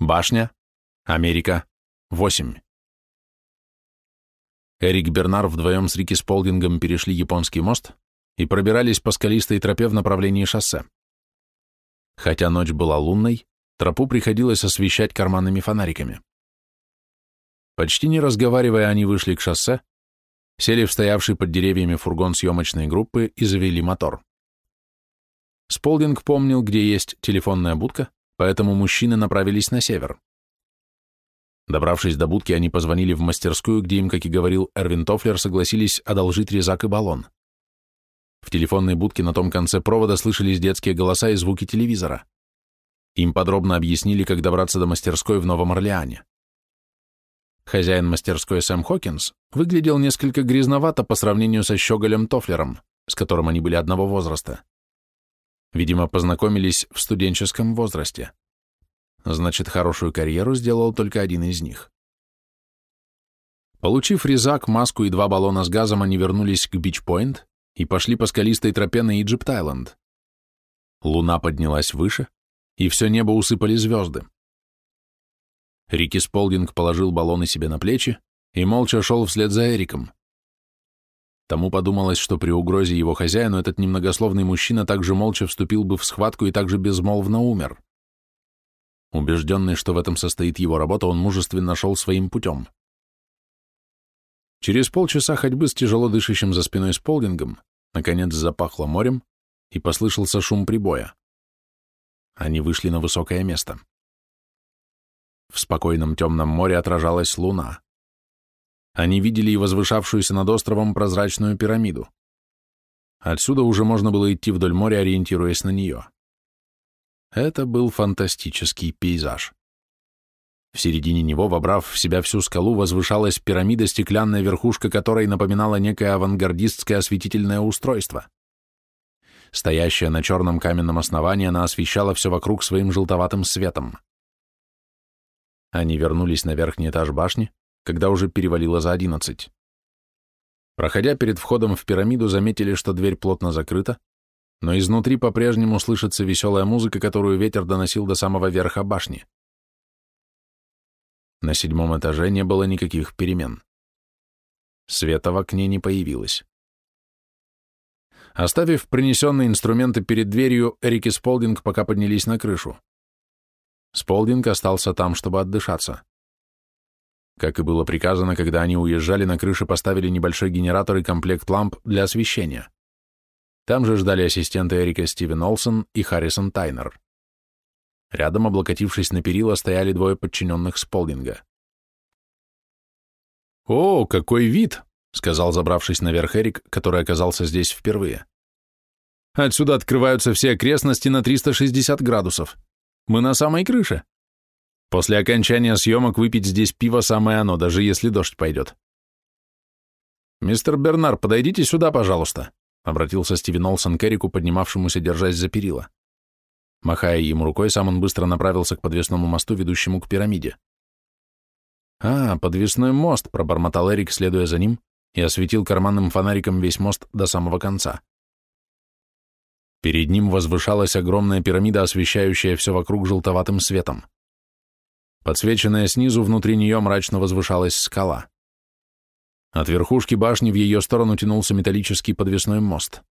Башня. Америка. 8. Эрик Бернар вдвоем с Рики Сполдингом перешли японский мост и пробирались по скалистой тропе в направлении шоссе. Хотя ночь была лунной, тропу приходилось освещать карманными фонариками. Почти не разговаривая, они вышли к шоссе, сели в стоявший под деревьями фургон съемочной группы и завели мотор. Сполдинг помнил, где есть телефонная будка, поэтому мужчины направились на север. Добравшись до будки, они позвонили в мастерскую, где им, как и говорил Эрвин Тофлер, согласились одолжить резак и баллон. В телефонной будке на том конце провода слышались детские голоса и звуки телевизора. Им подробно объяснили, как добраться до мастерской в Новом Орлеане. Хозяин мастерской Сэм Хокинс выглядел несколько грязновато по сравнению со щеголем Тофлером, с которым они были одного возраста. Видимо, познакомились в студенческом возрасте. Значит, хорошую карьеру сделал только один из них. Получив резак, маску и два баллона с газом, они вернулись к Бич-Пойнт и пошли по скалистой тропе на Иджипт-Айленд. Луна поднялась выше, и все небо усыпали звезды. Рики Сполдинг положил баллоны себе на плечи и молча шел вслед за Эриком. Тому подумалось, что при угрозе его хозяину этот немногословный мужчина также молча вступил бы в схватку и также безмолвно умер. Убежденный, что в этом состоит его работа, он мужественно шел своим путем. Через полчаса ходьбы с тяжело дышащим за спиной Сполдингом наконец запахло морем и послышался шум прибоя. Они вышли на высокое место. В спокойном темном море отражалась луна. Они видели и возвышавшуюся над островом прозрачную пирамиду. Отсюда уже можно было идти вдоль моря, ориентируясь на нее. Это был фантастический пейзаж. В середине него, вобрав в себя всю скалу, возвышалась пирамида, стеклянная верхушка которой напоминала некое авангардистское осветительное устройство. Стоящая на черном каменном основании, она освещала все вокруг своим желтоватым светом. Они вернулись на верхний этаж башни, когда уже перевалило за одиннадцать. Проходя перед входом в пирамиду, заметили, что дверь плотно закрыта, но изнутри по-прежнему слышится веселая музыка, которую ветер доносил до самого верха башни. На седьмом этаже не было никаких перемен. Света в окне не появилось. Оставив принесенные инструменты перед дверью, Эрик и Сполдинг пока поднялись на крышу. Сполдинг остался там, чтобы отдышаться. Как и было приказано, когда они уезжали, на крыше поставили небольшой генератор и комплект ламп для освещения. Там же ждали ассистенты Эрика Стивен Олсон и Харрисон Тайнер. Рядом, облокотившись на перила, стояли двое подчиненных Сполдинга. «О, какой вид!» — сказал забравшись наверх Эрик, который оказался здесь впервые. «Отсюда открываются все окрестности на 360 градусов. Мы на самой крыше. После окончания съемок выпить здесь пиво самое оно, даже если дождь пойдет. «Мистер Бернар, подойдите сюда, пожалуйста», — обратился Стивен Олсон к Эрику, поднимавшемуся, держась за перила. Махая ему рукой, сам он быстро направился к подвесному мосту, ведущему к пирамиде. «А, подвесной мост», — пробормотал Эрик, следуя за ним, и осветил карманным фонариком весь мост до самого конца. Перед ним возвышалась огромная пирамида, освещающая все вокруг желтоватым светом. Подсвеченная снизу, внутри нее мрачно возвышалась скала. От верхушки башни в ее сторону тянулся металлический подвесной мост.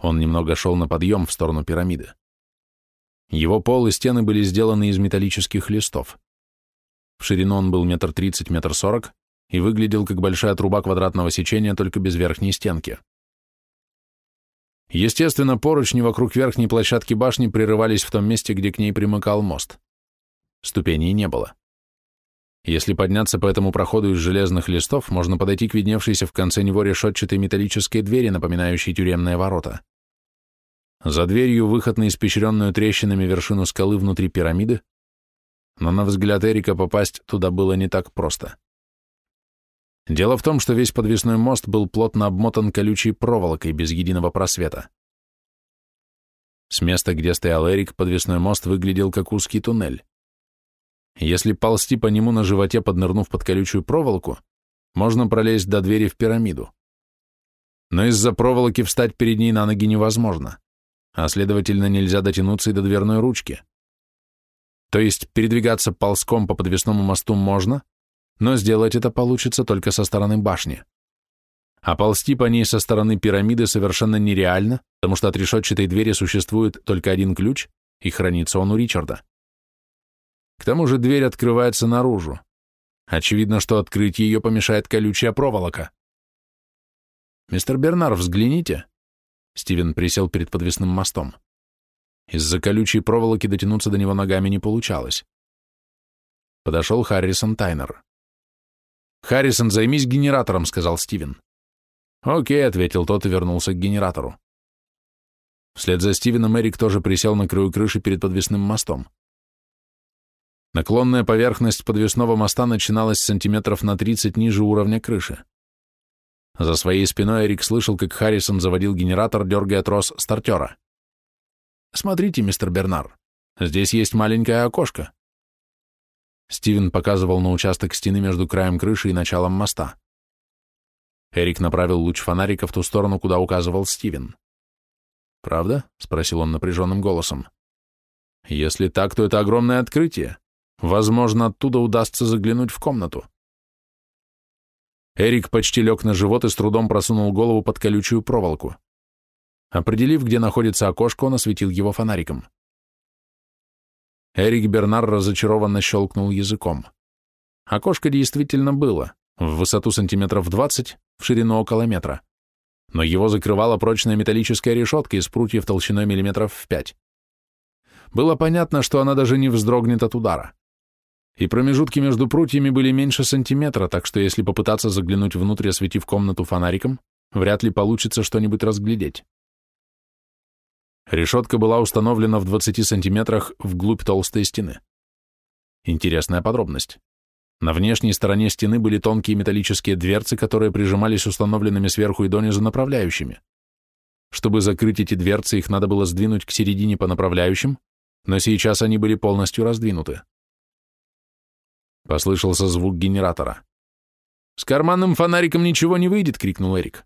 Он немного шел на подъем в сторону пирамиды. Его пол и стены были сделаны из металлических листов. В ширину он был метр тридцать, метр сорок и выглядел как большая труба квадратного сечения, только без верхней стенки. Естественно, поручни вокруг верхней площадки башни прерывались в том месте, где к ней примыкал мост. Ступеней не было. Если подняться по этому проходу из железных листов, можно подойти к видневшейся в конце него решетчатой металлической двери, напоминающей тюремные ворота. За дверью выход на испещренную трещинами вершину скалы внутри пирамиды, но на взгляд Эрика попасть туда было не так просто. Дело в том, что весь подвесной мост был плотно обмотан колючей проволокой без единого просвета. С места, где стоял Эрик, подвесной мост выглядел как узкий туннель. Если ползти по нему на животе, поднырнув под колючую проволоку, можно пролезть до двери в пирамиду. Но из-за проволоки встать перед ней на ноги невозможно, а следовательно нельзя дотянуться и до дверной ручки. То есть передвигаться ползком по подвесному мосту можно, но сделать это получится только со стороны башни. А ползти по ней со стороны пирамиды совершенно нереально, потому что от решетчатой двери существует только один ключ, и хранится он у Ричарда. К тому же дверь открывается наружу. Очевидно, что открыть ее помешает колючая проволока. «Мистер Бернар, взгляните!» Стивен присел перед подвесным мостом. Из-за колючей проволоки дотянуться до него ногами не получалось. Подошел Харрисон Тайнер. «Харрисон, займись генератором», — сказал Стивен. «Окей», — ответил тот и вернулся к генератору. Вслед за Стивеном Эрик тоже присел на краю крыши перед подвесным мостом. Наклонная поверхность подвесного моста начиналась сантиметров на 30 ниже уровня крыши. За своей спиной Эрик слышал, как Харрисон заводил генератор, дергая трос стартера. «Смотрите, мистер Бернар, здесь есть маленькое окошко». Стивен показывал на участок стены между краем крыши и началом моста. Эрик направил луч фонарика в ту сторону, куда указывал Стивен. «Правда?» — спросил он напряженным голосом. «Если так, то это огромное открытие. Возможно, оттуда удастся заглянуть в комнату». Эрик почти лег на живот и с трудом просунул голову под колючую проволоку. Определив, где находится окошко, он осветил его фонариком. Эрик Бернар разочарованно щелкнул языком. Окошко действительно было, в высоту сантиметров двадцать, в ширину около метра. Но его закрывала прочная металлическая решетка из прутьев толщиной миллиметров в пять. Было понятно, что она даже не вздрогнет от удара и промежутки между прутьями были меньше сантиметра, так что если попытаться заглянуть внутрь, осветив комнату фонариком, вряд ли получится что-нибудь разглядеть. Решетка была установлена в 20 сантиметрах вглубь толстой стены. Интересная подробность. На внешней стороне стены были тонкие металлические дверцы, которые прижимались установленными сверху и донизу направляющими. Чтобы закрыть эти дверцы, их надо было сдвинуть к середине по направляющим, но сейчас они были полностью раздвинуты. Послышался звук генератора. «С карманным фонариком ничего не выйдет!» — крикнул Эрик.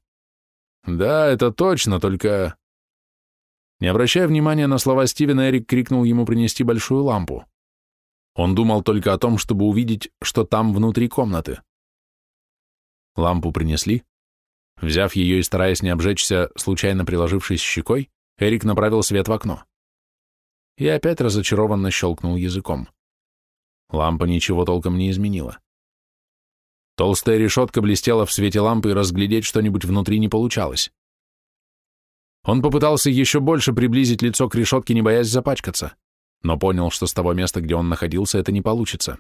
«Да, это точно, только...» Не обращая внимания на слова Стивена, Эрик крикнул ему принести большую лампу. Он думал только о том, чтобы увидеть, что там внутри комнаты. Лампу принесли. Взяв ее и стараясь не обжечься, случайно приложившись щекой, Эрик направил свет в окно. И опять разочарованно щелкнул языком. Лампа ничего толком не изменила. Толстая решетка блестела в свете лампы, и разглядеть что-нибудь внутри не получалось. Он попытался еще больше приблизить лицо к решетке, не боясь запачкаться, но понял, что с того места, где он находился, это не получится.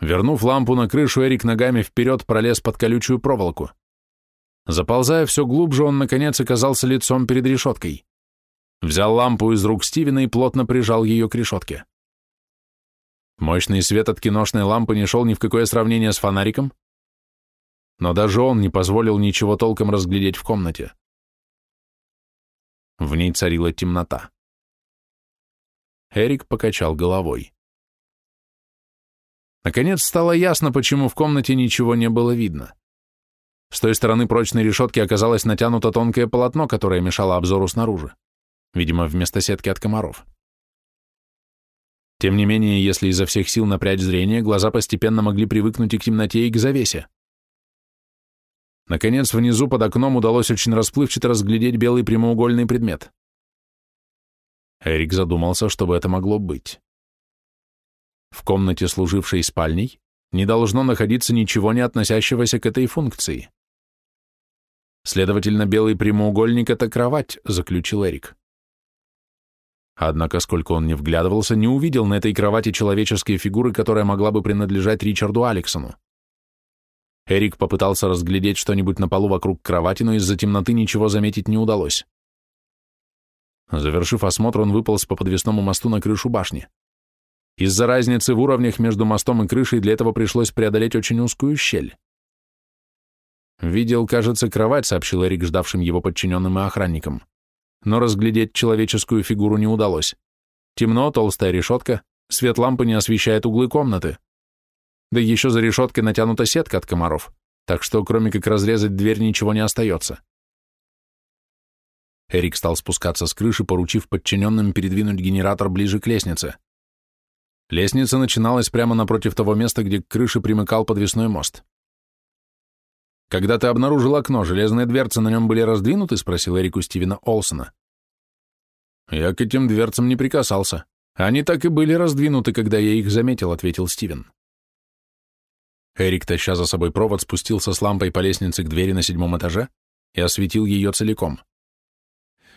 Вернув лампу на крышу, Эрик ногами вперед пролез под колючую проволоку. Заползая все глубже, он, наконец, оказался лицом перед решеткой. Взял лампу из рук Стивена и плотно прижал ее к решетке. Мощный свет от киношной лампы не шел ни в какое сравнение с фонариком, но даже он не позволил ничего толком разглядеть в комнате. В ней царила темнота. Эрик покачал головой. Наконец стало ясно, почему в комнате ничего не было видно. С той стороны прочной решетки оказалось натянуто тонкое полотно, которое мешало обзору снаружи, видимо, вместо сетки от комаров. Тем не менее, если изо всех сил напрячь зрение, глаза постепенно могли привыкнуть и к темноте, и к завесе. Наконец, внизу под окном удалось очень расплывчато разглядеть белый прямоугольный предмет. Эрик задумался, что бы это могло быть. В комнате, служившей спальней, не должно находиться ничего, не относящегося к этой функции. Следовательно, белый прямоугольник — это кровать, заключил Эрик. Однако, сколько он не вглядывался, не увидел на этой кровати человеческой фигуры, которая могла бы принадлежать Ричарду Алексону. Эрик попытался разглядеть что-нибудь на полу вокруг кровати, но из-за темноты ничего заметить не удалось. Завершив осмотр, он выполз по подвесному мосту на крышу башни. Из-за разницы в уровнях между мостом и крышей для этого пришлось преодолеть очень узкую щель. «Видел, кажется, кровать», — сообщил Эрик ждавшим его подчиненным и охранникам но разглядеть человеческую фигуру не удалось. Темно, толстая решетка, свет лампы не освещает углы комнаты. Да еще за решеткой натянута сетка от комаров, так что кроме как разрезать дверь ничего не остается. Эрик стал спускаться с крыши, поручив подчиненным передвинуть генератор ближе к лестнице. Лестница начиналась прямо напротив того места, где к крыше примыкал подвесной мост. «Когда ты обнаружил окно, железные дверцы на нем были раздвинуты?» — спросил Эрик у Стивена Олсона. «Я к этим дверцам не прикасался. Они так и были раздвинуты, когда я их заметил», — ответил Стивен. Эрик, таща за собой провод, спустился с лампой по лестнице к двери на седьмом этаже и осветил ее целиком.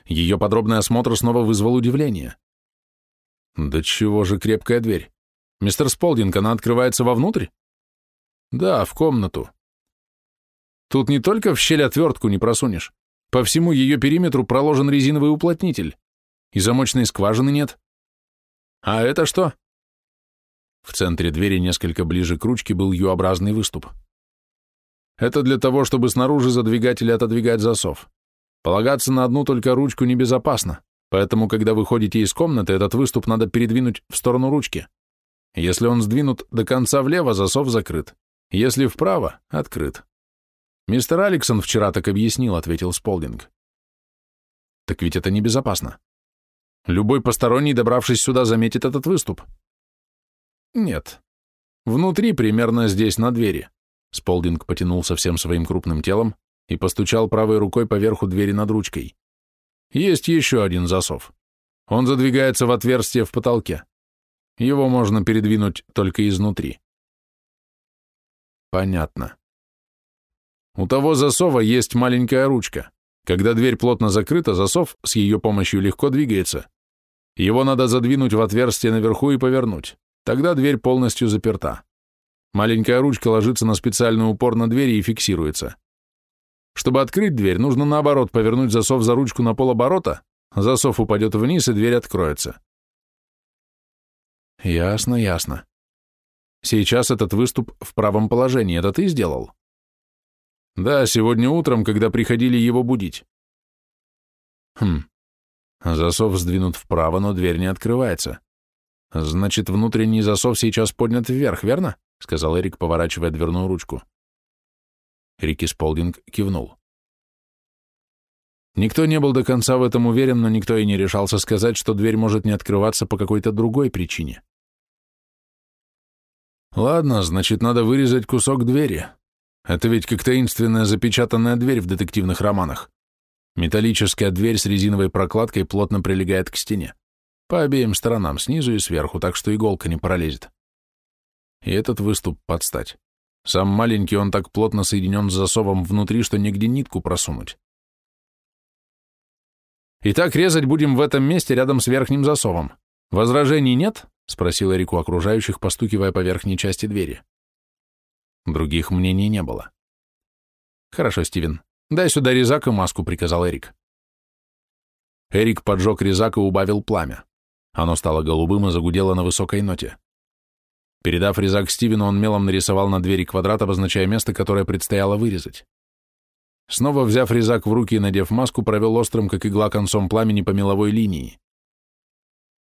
Ее подробный осмотр снова вызвал удивление. «Да чего же крепкая дверь? Мистер Сполдинг, она открывается вовнутрь?» «Да, в комнату. Тут не только в щель отвертку не просунешь. По всему ее периметру проложен резиновый уплотнитель. И замочной скважины нет. А это что? В центре двери, несколько ближе к ручке, был Ю-образный выступ. Это для того, чтобы снаружи задвигать или отодвигать засов. Полагаться на одну только ручку небезопасно, поэтому, когда вы ходите из комнаты, этот выступ надо передвинуть в сторону ручки. Если он сдвинут до конца влево, засов закрыт. Если вправо — открыт. «Мистер Алексон вчера так объяснил», — ответил Сполдинг. «Так ведь это небезопасно. Любой посторонний, добравшись сюда, заметит этот выступ». «Нет. Внутри, примерно здесь, на двери». Сполдинг потянулся всем своим крупным телом и постучал правой рукой по верху двери над ручкой. «Есть еще один засов. Он задвигается в отверстие в потолке. Его можно передвинуть только изнутри». «Понятно. У того засова есть маленькая ручка. Когда дверь плотно закрыта, засов с ее помощью легко двигается. Его надо задвинуть в отверстие наверху и повернуть. Тогда дверь полностью заперта. Маленькая ручка ложится на специальный упор на двери и фиксируется. Чтобы открыть дверь, нужно наоборот повернуть засов за ручку на полоборота, засов упадет вниз и дверь откроется. Ясно, ясно. Сейчас этот выступ в правом положении, это ты сделал? Да, сегодня утром, когда приходили его будить. Хм. Засов сдвинут вправо, но дверь не открывается. Значит, внутренний засов сейчас поднят вверх, верно? Сказал Эрик, поворачивая дверную ручку. Рики Сполдинг кивнул. Никто не был до конца в этом уверен, но никто и не решался сказать, что дверь может не открываться по какой-то другой причине. Ладно, значит, надо вырезать кусок двери. Это ведь как таинственная запечатанная дверь в детективных романах. Металлическая дверь с резиновой прокладкой плотно прилегает к стене. По обеим сторонам, снизу и сверху, так что иголка не пролезет. И этот выступ подстать. Сам маленький, он так плотно соединен с засовом внутри, что нигде нитку просунуть. «Итак, резать будем в этом месте рядом с верхним засовом. Возражений нет?» — спросил Эрику окружающих, постукивая по верхней части двери. Других мнений не было. «Хорошо, Стивен. Дай сюда резак и маску», — приказал Эрик. Эрик поджег резак и убавил пламя. Оно стало голубым и загудело на высокой ноте. Передав резак Стивену, он мелом нарисовал на двери квадрат, обозначая место, которое предстояло вырезать. Снова взяв резак в руки и надев маску, провел острым, как игла, концом пламени по меловой линии.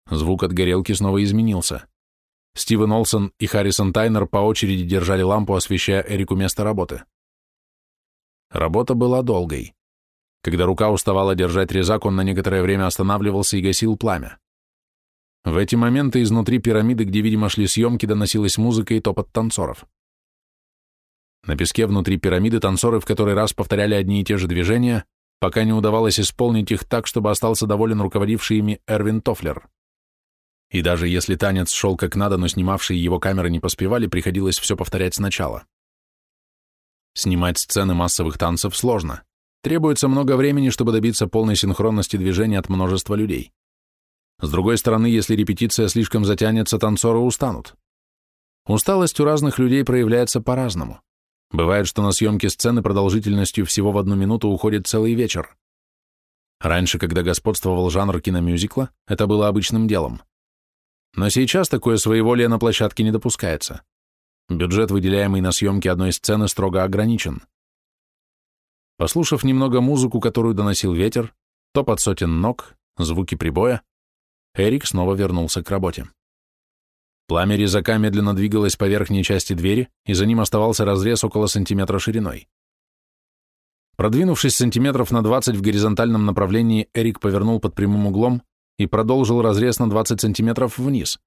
Звук от горелки снова изменился. Стивен Олсон и Харрисон Тайнер по очереди держали лампу, освещая Эрику место работы. Работа была долгой. Когда рука уставала держать резак, он на некоторое время останавливался и гасил пламя. В эти моменты изнутри пирамиды, где, видимо, шли съемки, доносилась музыка и топот танцоров. На песке внутри пирамиды танцоры в который раз повторяли одни и те же движения, пока не удавалось исполнить их так, чтобы остался доволен руководивший ими Эрвин Тофлер. И даже если танец шел как надо, но снимавшие его камеры не поспевали, приходилось все повторять сначала. Снимать сцены массовых танцев сложно. Требуется много времени, чтобы добиться полной синхронности движения от множества людей. С другой стороны, если репетиция слишком затянется, танцоры устанут. Усталость у разных людей проявляется по-разному. Бывает, что на съемке сцены продолжительностью всего в одну минуту уходит целый вечер. Раньше, когда господствовал жанр киномюзикла, это было обычным делом. Но сейчас такое своеволие на площадке не допускается. Бюджет, выделяемый на съемки одной сцены, строго ограничен. Послушав немного музыку, которую доносил ветер, топот сотен ног, звуки прибоя, Эрик снова вернулся к работе. Пламя резака медленно двигалось по верхней части двери, и за ним оставался разрез около сантиметра шириной. Продвинувшись сантиметров на 20 в горизонтальном направлении, Эрик повернул под прямым углом и продолжил разрез на 20 сантиметров вниз.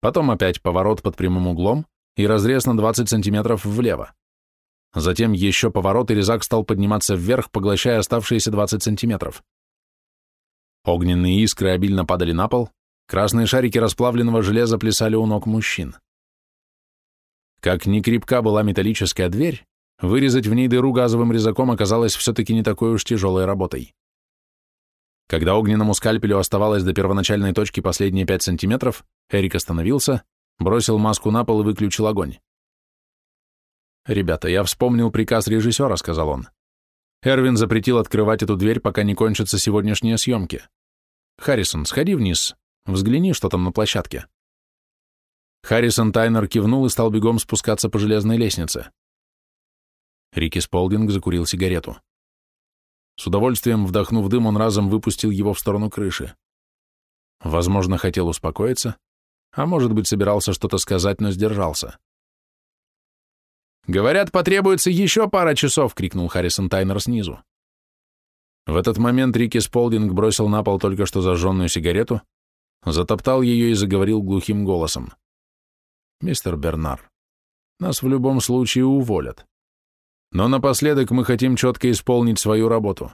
потом опять поворот под прямым углом и разрез на 20 сантиметров влево. Затем еще поворот, и резак стал подниматься вверх, поглощая оставшиеся 20 сантиметров. Огненные искры обильно падали на пол, красные шарики расплавленного железа плясали у ног мужчин. Как ни крепка была металлическая дверь, вырезать в ней дыру газовым резаком оказалось все-таки не такой уж тяжелой работой. Когда огненному скальпелю оставалось до первоначальной точки последние 5 сантиметров, Эрик остановился, бросил маску на пол и выключил огонь. «Ребята, я вспомнил приказ режиссера», — сказал он. Эрвин запретил открывать эту дверь, пока не кончатся сегодняшние съемки. Харрисон, сходи вниз, взгляни, что там на площадке. Харрисон Тайнер кивнул и стал бегом спускаться по железной лестнице. Рики Сполдинг закурил сигарету. С удовольствием вдохнув дым, он разом выпустил его в сторону крыши. Возможно, хотел успокоиться, а может быть, собирался что-то сказать, но сдержался. «Говорят, потребуется еще пара часов!» — крикнул Харрисон Тайнер снизу. В этот момент Рики Сполдинг бросил на пол только что зажженную сигарету, затоптал ее и заговорил глухим голосом. «Мистер Бернар, нас в любом случае уволят. Но напоследок мы хотим четко исполнить свою работу.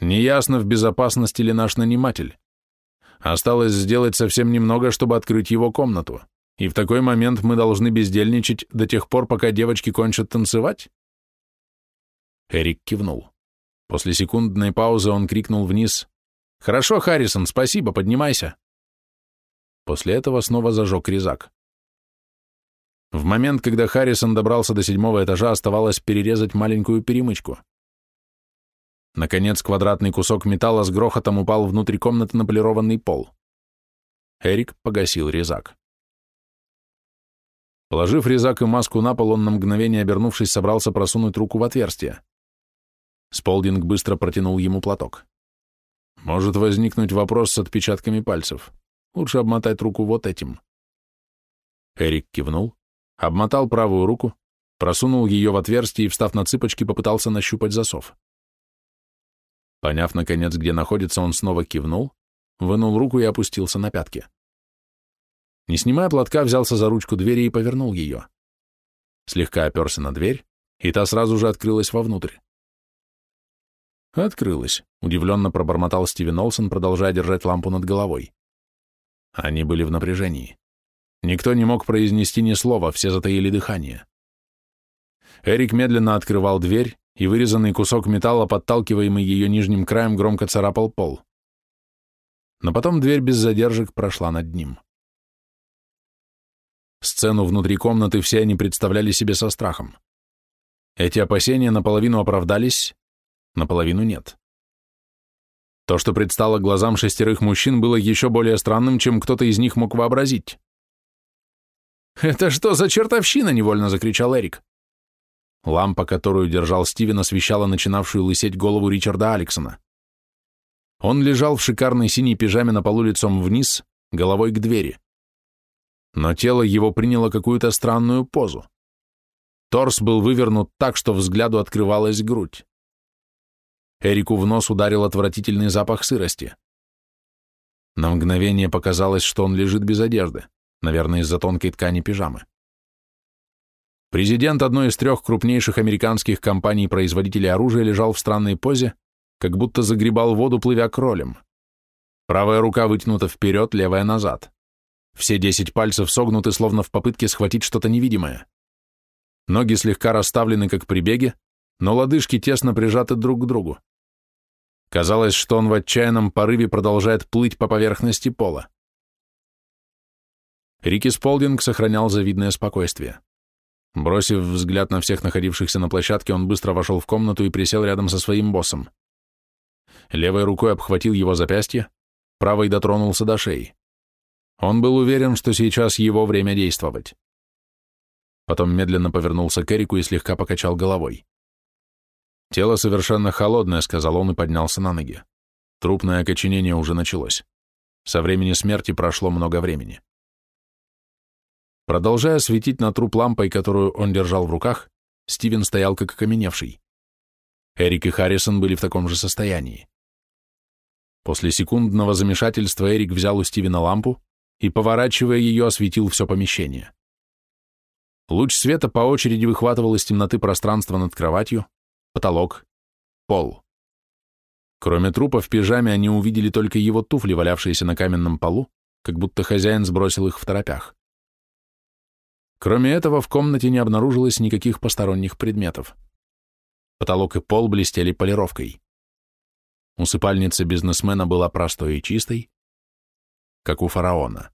Неясно, в безопасности ли наш наниматель. Осталось сделать совсем немного, чтобы открыть его комнату. И в такой момент мы должны бездельничать до тех пор, пока девочки кончат танцевать? Эрик кивнул. После секундной паузы он крикнул вниз. «Хорошо, Харрисон, спасибо, поднимайся». После этого снова зажег резак. В момент, когда Харрисон добрался до седьмого этажа, оставалось перерезать маленькую перемычку. Наконец, квадратный кусок металла с грохотом упал внутрь комнаты на полированный пол. Эрик погасил резак. Положив резак и маску на пол, он на мгновение обернувшись, собрался просунуть руку в отверстие. Сполдинг быстро протянул ему платок. Может возникнуть вопрос с отпечатками пальцев. Лучше обмотать руку вот этим. Эрик кивнул, обмотал правую руку, просунул ее в отверстие и, встав на цыпочки, попытался нащупать засов. Поняв, наконец, где находится, он снова кивнул, вынул руку и опустился на пятки. Не снимая платка, взялся за ручку двери и повернул ее. Слегка оперся на дверь, и та сразу же открылась вовнутрь. Открылась, удивленно пробормотал Стивен Олсон, продолжая держать лампу над головой. Они были в напряжении. Никто не мог произнести ни слова, все затаили дыхание. Эрик медленно открывал дверь, и вырезанный кусок металла, подталкиваемый ее нижним краем, громко царапал пол. Но потом дверь без задержек прошла над ним. Сцену внутри комнаты все они представляли себе со страхом. Эти опасения наполовину оправдались, наполовину нет. То, что предстало глазам шестерых мужчин, было еще более странным, чем кто-то из них мог вообразить. «Это что за чертовщина?» — невольно закричал Эрик. Лампа, которую держал Стивен, освещала начинавшую лысеть голову Ричарда Алексона. Он лежал в шикарной синей пижаме на полу лицом вниз, головой к двери но тело его приняло какую-то странную позу. Торс был вывернут так, что взгляду открывалась грудь. Эрику в нос ударил отвратительный запах сырости. На мгновение показалось, что он лежит без одежды, наверное, из-за тонкой ткани пижамы. Президент одной из трех крупнейших американских компаний-производителей оружия лежал в странной позе, как будто загребал воду, плывя кролем. Правая рука вытянута вперед, левая назад. Все десять пальцев согнуты, словно в попытке схватить что-то невидимое. Ноги слегка расставлены, как при беге, но лодыжки тесно прижаты друг к другу. Казалось, что он в отчаянном порыве продолжает плыть по поверхности пола. Рики Сполдинг сохранял завидное спокойствие. Бросив взгляд на всех находившихся на площадке, он быстро вошел в комнату и присел рядом со своим боссом. Левой рукой обхватил его запястье, правой дотронулся до шеи. Он был уверен, что сейчас его время действовать. Потом медленно повернулся к Эрику и слегка покачал головой. «Тело совершенно холодное», — сказал он и поднялся на ноги. Трупное окоченение уже началось. Со времени смерти прошло много времени. Продолжая светить на труп лампой, которую он держал в руках, Стивен стоял как окаменевший. Эрик и Харрисон были в таком же состоянии. После секундного замешательства Эрик взял у Стивена лампу, и, поворачивая ее, осветил все помещение. Луч света по очереди выхватывал из темноты пространство над кроватью, потолок, пол. Кроме трупа в пижаме они увидели только его туфли, валявшиеся на каменном полу, как будто хозяин сбросил их в торопях. Кроме этого, в комнате не обнаружилось никаких посторонних предметов. Потолок и пол блестели полировкой. Усыпальница бизнесмена была простой и чистой, как у фараона.